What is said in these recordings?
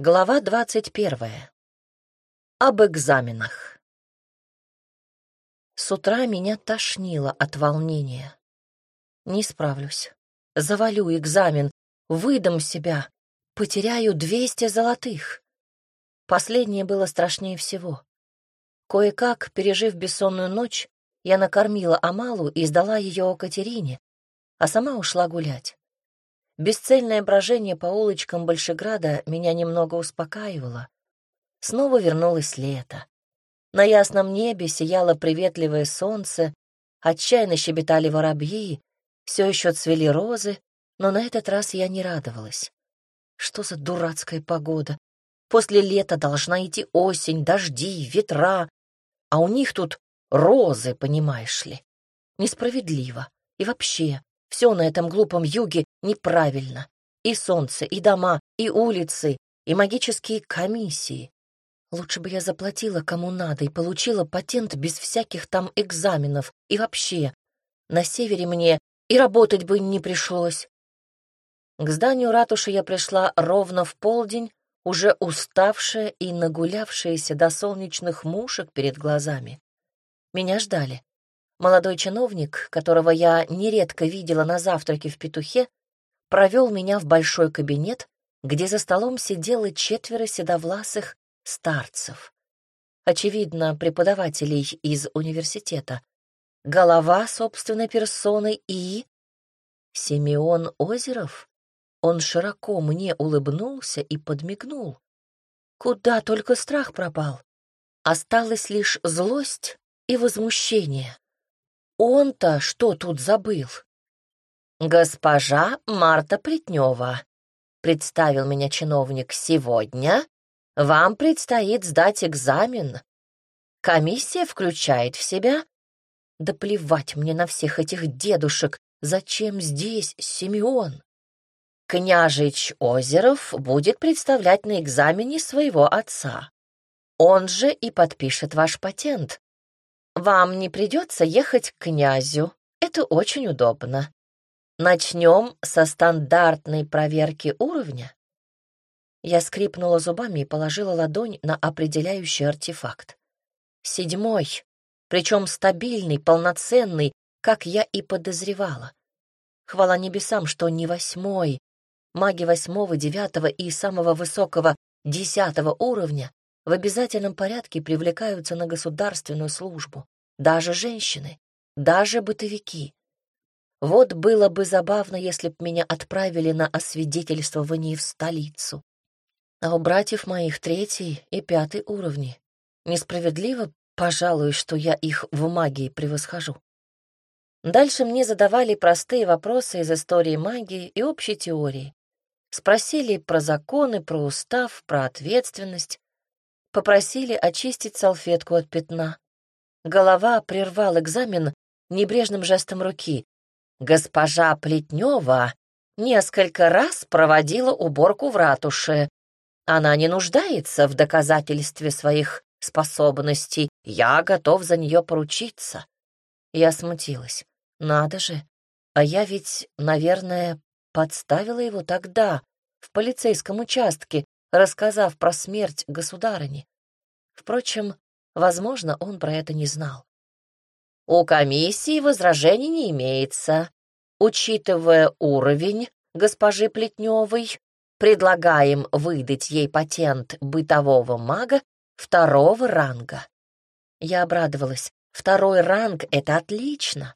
Глава двадцать первая. Об экзаменах. С утра меня тошнило от волнения. Не справлюсь. Завалю экзамен, выдам себя, потеряю двести золотых. Последнее было страшнее всего. Кое-как, пережив бессонную ночь, я накормила Амалу и сдала ее Катерине, а сама ушла гулять. Бесцельное брожение по улочкам Большеграда меня немного успокаивало. Снова вернулось лето. На ясном небе сияло приветливое солнце, отчаянно щебетали воробьи, все еще цвели розы, но на этот раз я не радовалась. Что за дурацкая погода? После лета должна идти осень, дожди, ветра, а у них тут розы, понимаешь ли. Несправедливо. И вообще, все на этом глупом юге неправильно. И солнце, и дома, и улицы, и магические комиссии. Лучше бы я заплатила кому надо и получила патент без всяких там экзаменов. И вообще, на севере мне и работать бы не пришлось. К зданию ратуши я пришла ровно в полдень, уже уставшая и нагулявшаяся до солнечных мушек перед глазами. Меня ждали. Молодой чиновник, которого я нередко видела на завтраке в петухе, провел меня в большой кабинет, где за столом сидело четверо седовласых старцев. Очевидно, преподавателей из университета. Голова собственной персоной и... Симеон Озеров? Он широко мне улыбнулся и подмигнул. Куда только страх пропал. Осталась лишь злость и возмущение. Он-то что тут забыл? «Госпожа Марта Плетнева», — представил меня чиновник, — «сегодня вам предстоит сдать экзамен. Комиссия включает в себя...» «Да плевать мне на всех этих дедушек, зачем здесь Симеон?» Княжич Озеров будет представлять на экзамене своего отца. Он же и подпишет ваш патент. Вам не придется ехать к князю. Это очень удобно. Начнем со стандартной проверки уровня. Я скрипнула зубами и положила ладонь на определяющий артефакт. Седьмой, причем стабильный, полноценный, как я и подозревала. Хвала небесам, что не восьмой. Маги восьмого, девятого и самого высокого десятого уровня в обязательном порядке привлекаются на государственную службу. Даже женщины, даже бытовики. Вот было бы забавно, если б меня отправили на освидетельствование в столицу. А у братьев моих третий и пятый уровни. Несправедливо, пожалуй, что я их в магии превосхожу. Дальше мне задавали простые вопросы из истории магии и общей теории. Спросили про законы, про устав, про ответственность попросили очистить салфетку от пятна. Голова прервал экзамен небрежным жестом руки. Госпожа Плетнева несколько раз проводила уборку в ратуше. Она не нуждается в доказательстве своих способностей. Я готов за нее поручиться. Я смутилась. Надо же. А я ведь, наверное, подставила его тогда, в полицейском участке, рассказав про смерть государыни. Впрочем, возможно, он про это не знал. У комиссии возражений не имеется. Учитывая уровень госпожи Плетневой, предлагаем выдать ей патент бытового мага второго ранга. Я обрадовалась. Второй ранг — это отлично.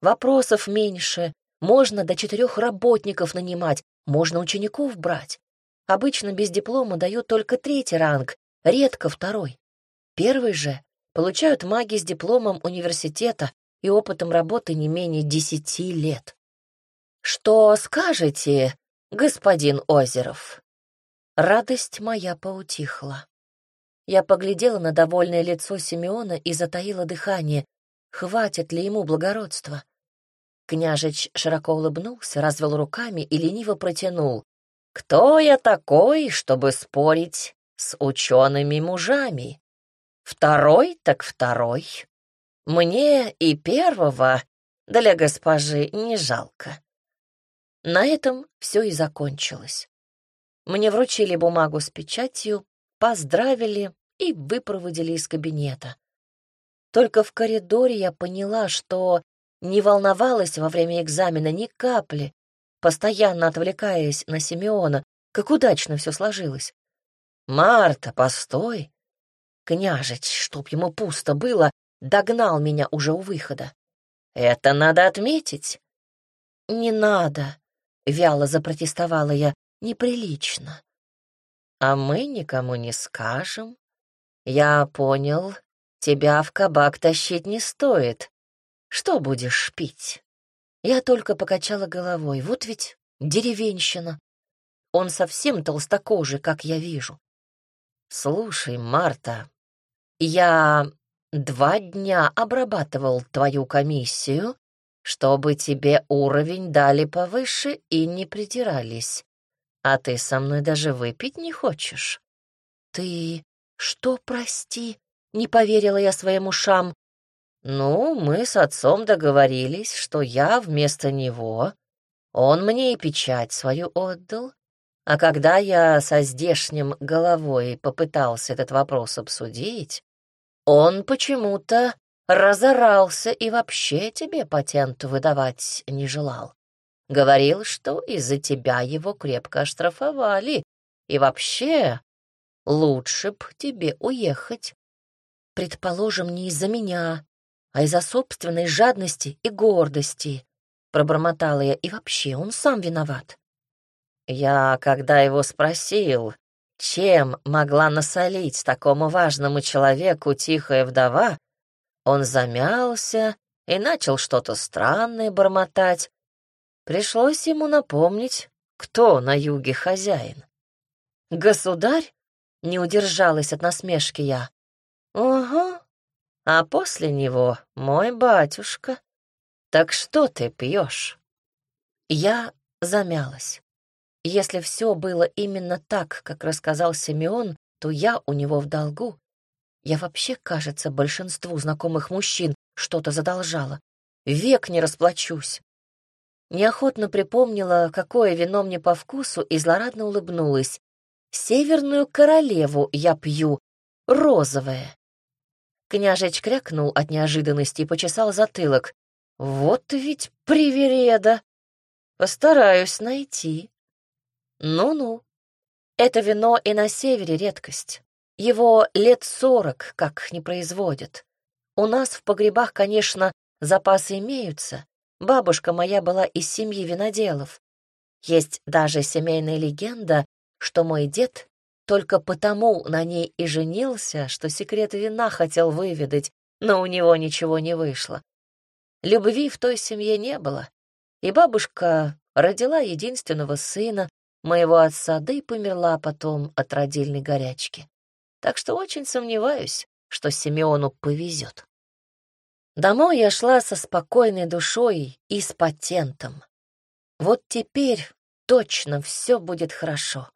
Вопросов меньше, можно до четырех работников нанимать, можно учеников брать. Обычно без диплома дают только третий ранг, редко второй. Первый же получают маги с дипломом университета и опытом работы не менее десяти лет. «Что скажете, господин Озеров?» Радость моя поутихла. Я поглядела на довольное лицо Симеона и затаила дыхание. Хватит ли ему благородства? Княжич широко улыбнулся, развел руками и лениво протянул. Кто я такой, чтобы спорить с учеными мужами? Второй так второй. Мне и первого для госпожи не жалко. На этом все и закончилось. Мне вручили бумагу с печатью, поздравили и выпроводили из кабинета. Только в коридоре я поняла, что не волновалась во время экзамена ни капли, постоянно отвлекаясь на Симеона, как удачно все сложилось. «Марта, постой!» Княжич, чтоб ему пусто было, догнал меня уже у выхода. «Это надо отметить». «Не надо», — вяло запротестовала я, — «неприлично». «А мы никому не скажем. Я понял, тебя в кабак тащить не стоит. Что будешь пить?» Я только покачала головой. Вот ведь деревенщина. Он совсем толстокожий, как я вижу. Слушай, Марта, я два дня обрабатывал твою комиссию, чтобы тебе уровень дали повыше и не притирались. А ты со мной даже выпить не хочешь. Ты что, прости? Не поверила я своим ушам. Ну, мы с отцом договорились, что я вместо него, он мне и печать свою отдал, а когда я со здешним головой попытался этот вопрос обсудить, он почему-то разорался и вообще тебе патент выдавать не желал. Говорил, что из-за тебя его крепко оштрафовали, и вообще лучше б тебе уехать. Предположим, не из-за меня, а из-за собственной жадности и гордости, пробормотала я, и вообще он сам виноват. Я, когда его спросил, чем могла насолить такому важному человеку тихая вдова, он замялся и начал что-то странное бормотать. Пришлось ему напомнить, кто на юге хозяин. «Государь?» — не удержалась от насмешки я. «Угу. А после него мой батюшка. Так что ты пьешь?» Я замялась. Если все было именно так, как рассказал Симеон, то я у него в долгу. Я вообще, кажется, большинству знакомых мужчин что-то задолжала. Век не расплачусь. Неохотно припомнила, какое вино мне по вкусу, и злорадно улыбнулась. Северную королеву я пью, розовое. Княжеч крякнул от неожиданности и почесал затылок. Вот ведь привереда! Постараюсь найти. Ну-ну. Это вино и на севере редкость. Его лет сорок как не производят. У нас в погребах, конечно, запасы имеются. Бабушка моя была из семьи виноделов. Есть даже семейная легенда, что мой дед только потому на ней и женился, что секрет вина хотел выведать, но у него ничего не вышло. Любви в той семье не было, и бабушка родила единственного сына, моего отца, да и померла потом от родильной горячки. Так что очень сомневаюсь, что Симеону повезет. Домой я шла со спокойной душой и с патентом. Вот теперь точно все будет хорошо.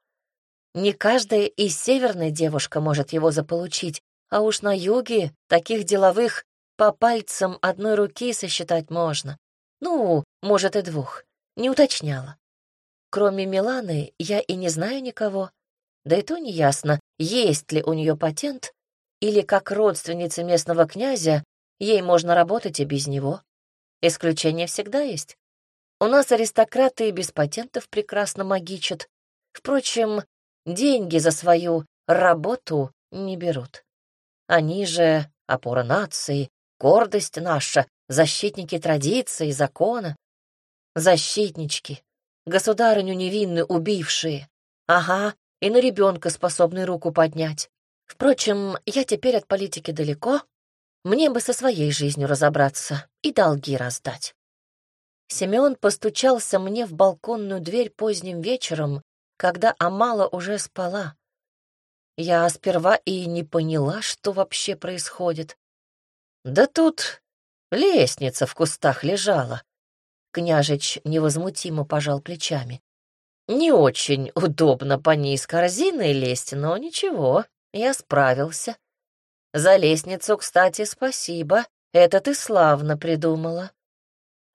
Не каждая и северная девушка может его заполучить, а уж на юге таких деловых по пальцам одной руки сосчитать можно. Ну, может, и двух. Не уточняла. Кроме Миланы, я и не знаю никого. Да и то неясно, есть ли у нее патент, или как родственница местного князя, ей можно работать и без него. Исключения всегда есть. У нас аристократы и без патентов прекрасно магичат. Впрочем, деньги за свою работу не берут. Они же опора нации, гордость наша, защитники традиции, закона. Защитнички, государыню невинную убившие. Ага, и на ребенка способный руку поднять. Впрочем, я теперь от политики далеко. Мне бы со своей жизнью разобраться и долги раздать. Семён постучался мне в балконную дверь поздним вечером, когда Амала уже спала. Я сперва и не поняла, что вообще происходит. Да тут лестница в кустах лежала. Княжич невозмутимо пожал плечами. «Не очень удобно по ней с корзиной лезть, но ничего, я справился. За лестницу, кстати, спасибо, это ты славно придумала».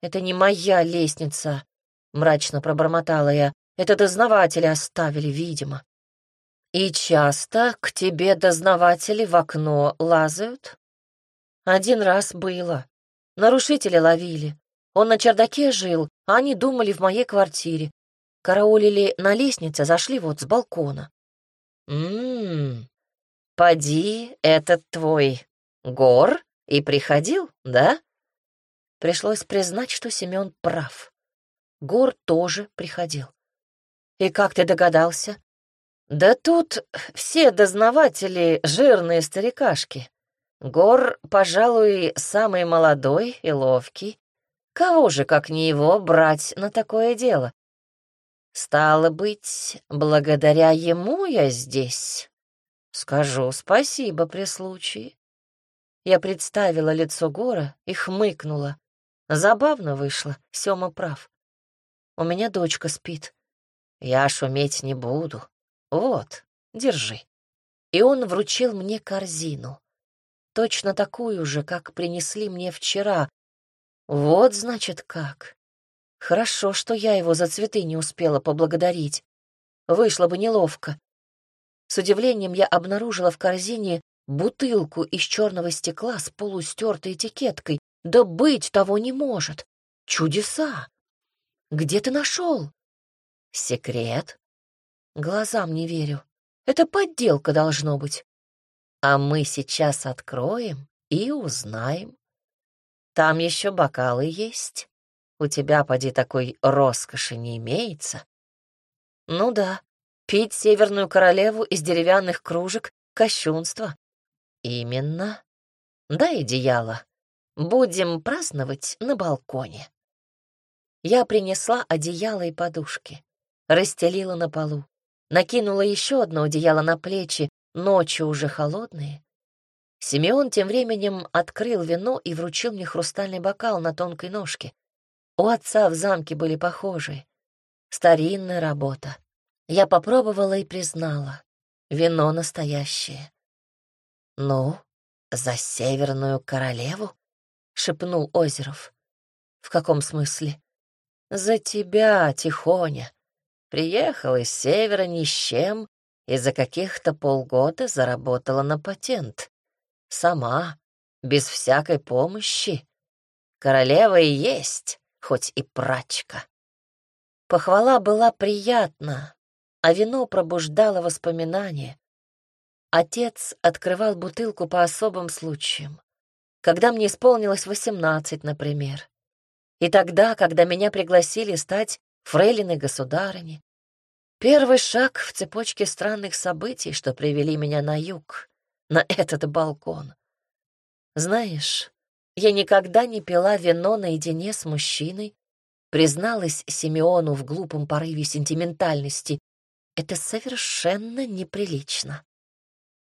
«Это не моя лестница», — мрачно пробормотала я. Это дознаватели оставили, видимо. И часто к тебе дознаватели в окно лазают? Один раз было. Нарушители ловили. Он на чердаке жил, а они думали в моей квартире. Караулили на лестнице, зашли вот с балкона. Ммм, поди, этот твой Гор и приходил, да? Пришлось признать, что Семен прав. Гор тоже приходил. И как ты догадался? Да тут все дознаватели жирные старикашки. Гор, пожалуй, самый молодой и ловкий. Кого же, как не его, брать на такое дело? Стало быть, благодаря ему я здесь. Скажу спасибо при случае. Я представила лицо Гора и хмыкнула. Забавно вышло, Сёма прав. У меня дочка спит. Я шуметь не буду. Вот, держи. И он вручил мне корзину. Точно такую же, как принесли мне вчера. Вот, значит, как. Хорошо, что я его за цветы не успела поблагодарить. Вышло бы неловко. С удивлением я обнаружила в корзине бутылку из черного стекла с полустертой этикеткой. Да быть того не может. Чудеса! Где ты нашел? Секрет? Глазам не верю. Это подделка должно быть. А мы сейчас откроем и узнаем. Там еще бокалы есть. У тебя, поди, такой роскоши не имеется. Ну да, пить Северную Королеву из деревянных кружек — кощунство. Именно. Дай одеяло. Будем праздновать на балконе. Я принесла одеяло и подушки, расстелила на полу, накинула еще одно одеяло на плечи, ночи уже холодные. Симеон тем временем открыл вино и вручил мне хрустальный бокал на тонкой ножке. У отца в замке были похожие. Старинная работа. Я попробовала и признала. Вино настоящее. «Ну, за Северную Королеву?» — шепнул Озеров. «В каком смысле?» «За тебя, Тихоня. Приехала из Севера ни с чем и за каких-то полгода заработала на патент. Сама, без всякой помощи. Королева и есть, хоть и прачка. Похвала была приятна, а вино пробуждало воспоминания. Отец открывал бутылку по особым случаям. Когда мне исполнилось восемнадцать, например. И тогда, когда меня пригласили стать фрейлиной государыни. Первый шаг в цепочке странных событий, что привели меня на юг, на этот балкон. Знаешь, я никогда не пила вино наедине с мужчиной, призналась Симеону в глупом порыве сентиментальности. Это совершенно неприлично.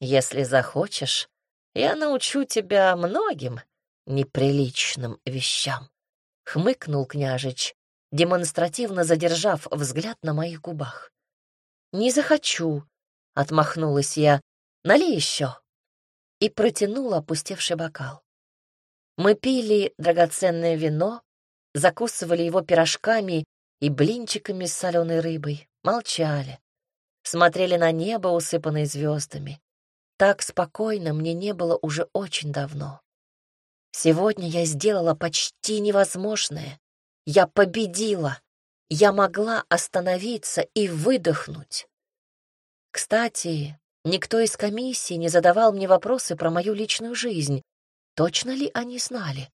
Если захочешь, я научу тебя многим неприличным вещам. Хмыкнул княжич, демонстративно задержав взгляд на моих губах. «Не захочу», — отмахнулась я, — «налей еще». И протянула опустевший бокал. Мы пили драгоценное вино, закусывали его пирожками и блинчиками с соленой рыбой, молчали, смотрели на небо, усыпанное звездами. Так спокойно мне не было уже очень давно. Сегодня я сделала почти невозможное. Я победила. Я могла остановиться и выдохнуть. Кстати, никто из комиссии не задавал мне вопросы про мою личную жизнь, Точно ли они знали?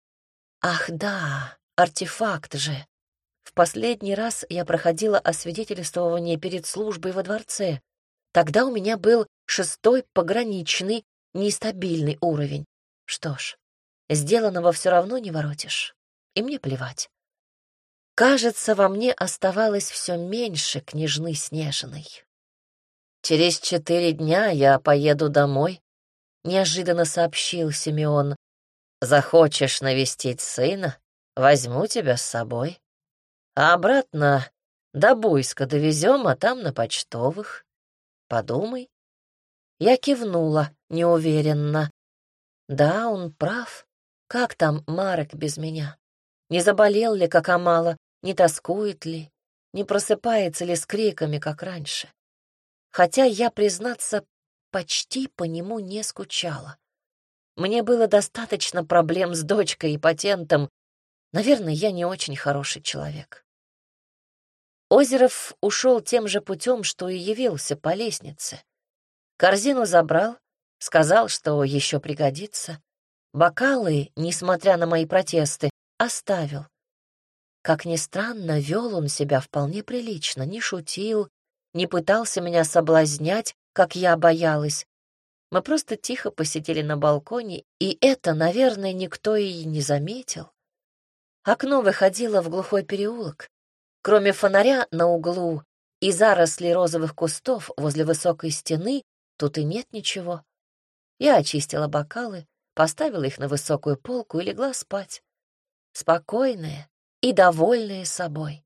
Ах да, артефакт же. В последний раз я проходила освидетельствование перед службой во дворце. Тогда у меня был шестой пограничный нестабильный уровень. Что ж, сделанного все равно не воротишь, и мне плевать. Кажется, во мне оставалось все меньше княжны Снежиной. Через четыре дня я поеду домой, — неожиданно сообщил Симеон, Захочешь навестить сына, возьму тебя с собой. А обратно до Буйска довезем, а там на почтовых. Подумай. Я кивнула неуверенно. Да, он прав. Как там Марек без меня? Не заболел ли, как Амала, не тоскует ли? не просыпается ли с криками, как раньше. Хотя я, признаться, почти по нему не скучала. Мне было достаточно проблем с дочкой и патентом. Наверное, я не очень хороший человек. Озеров ушел тем же путем, что и явился по лестнице. Корзину забрал, сказал, что еще пригодится. Бокалы, несмотря на мои протесты, оставил. Как ни странно, вел он себя вполне прилично, не шутил, не пытался меня соблазнять, как я боялась. Мы просто тихо посидели на балконе, и это, наверное, никто и не заметил. Окно выходило в глухой переулок. Кроме фонаря на углу и зарослей розовых кустов возле высокой стены, тут и нет ничего. Я очистила бокалы, поставила их на высокую полку и легла спать. Спокойная и довольная собой.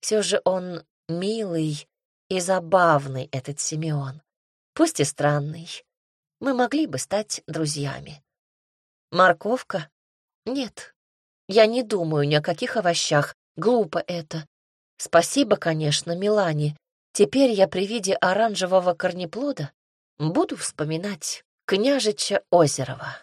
Все же он милый и забавный, этот Симеон. Пусть и странный. Мы могли бы стать друзьями. Морковка? Нет. Я не думаю ни о каких овощах. Глупо это. Спасибо, конечно, Милане. Теперь я при виде оранжевого корнеплода буду вспоминать княжича Озерова.